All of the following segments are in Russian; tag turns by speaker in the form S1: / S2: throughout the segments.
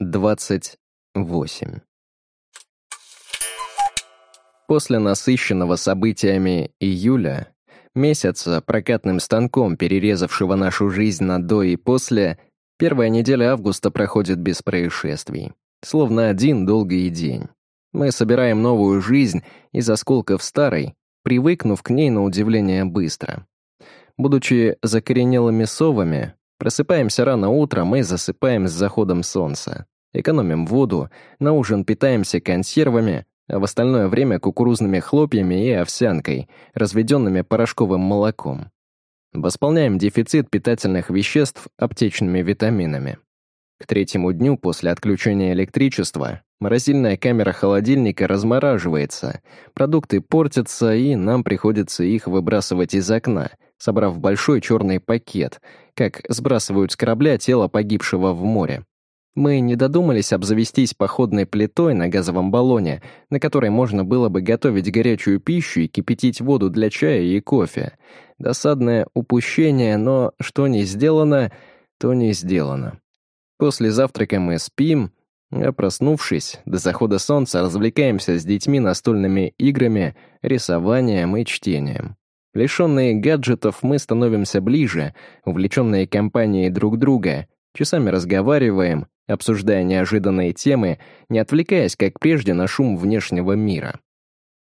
S1: 28. После насыщенного событиями июля, месяца прокатным станком, перерезавшего нашу жизнь на до и после, первая неделя августа проходит без происшествий. Словно один долгий день. Мы собираем новую жизнь из осколков старой, привыкнув к ней на удивление быстро. Будучи закоренелыми совами, Просыпаемся рано утром и засыпаем с заходом солнца. Экономим воду, на ужин питаемся консервами, а в остальное время кукурузными хлопьями и овсянкой, разведенными порошковым молоком. Восполняем дефицит питательных веществ аптечными витаминами. К третьему дню после отключения электричества морозильная камера холодильника размораживается, продукты портятся, и нам приходится их выбрасывать из окна, собрав большой черный пакет, как сбрасывают с корабля тело погибшего в море. Мы не додумались обзавестись походной плитой на газовом баллоне, на которой можно было бы готовить горячую пищу и кипятить воду для чая и кофе. Досадное упущение, но что не сделано, то не сделано. После завтрака мы спим, а проснувшись, до захода солнца развлекаемся с детьми настольными играми, рисованием и чтением. Лишенные гаджетов, мы становимся ближе, увлеченные компанией друг друга, часами разговариваем, обсуждая неожиданные темы, не отвлекаясь, как прежде, на шум внешнего мира.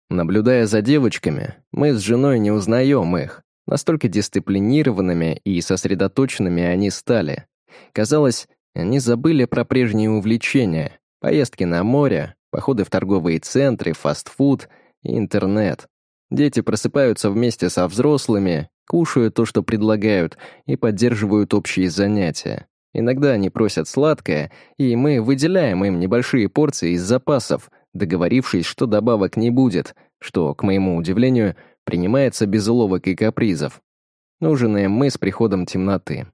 S1: Наблюдая за девочками, мы с женой не узнаем их. Настолько дисциплинированными и сосредоточенными они стали. Казалось, они забыли про прежние увлечения, поездки на море, походы в торговые центры, фастфуд и интернет. Дети просыпаются вместе со взрослыми, кушают то, что предлагают, и поддерживают общие занятия. Иногда они просят сладкое, и мы выделяем им небольшие порции из запасов, договорившись, что добавок не будет, что, к моему удивлению, принимается без уловок и капризов. Ужинаем мы с приходом темноты.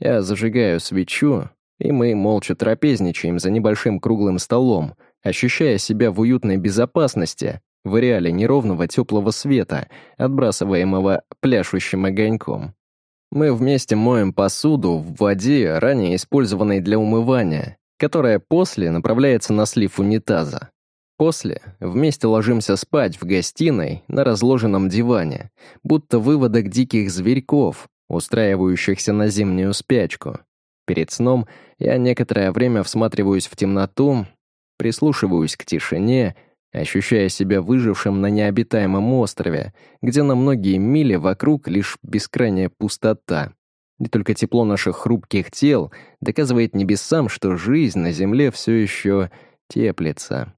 S1: Я зажигаю свечу, и мы молча трапезничаем за небольшим круглым столом, ощущая себя в уютной безопасности, в ареале неровного теплого света, отбрасываемого пляшущим огоньком. Мы вместе моем посуду в воде, ранее использованной для умывания, которая после направляется на слив унитаза. После вместе ложимся спать в гостиной на разложенном диване, будто выводок диких зверьков, устраивающихся на зимнюю спячку. Перед сном я некоторое время всматриваюсь в темноту, прислушиваюсь к тишине ощущая себя выжившим на необитаемом острове, где на многие мили вокруг лишь бескрайняя пустота. И только тепло наших хрупких тел доказывает небесам, что жизнь на Земле все еще теплится.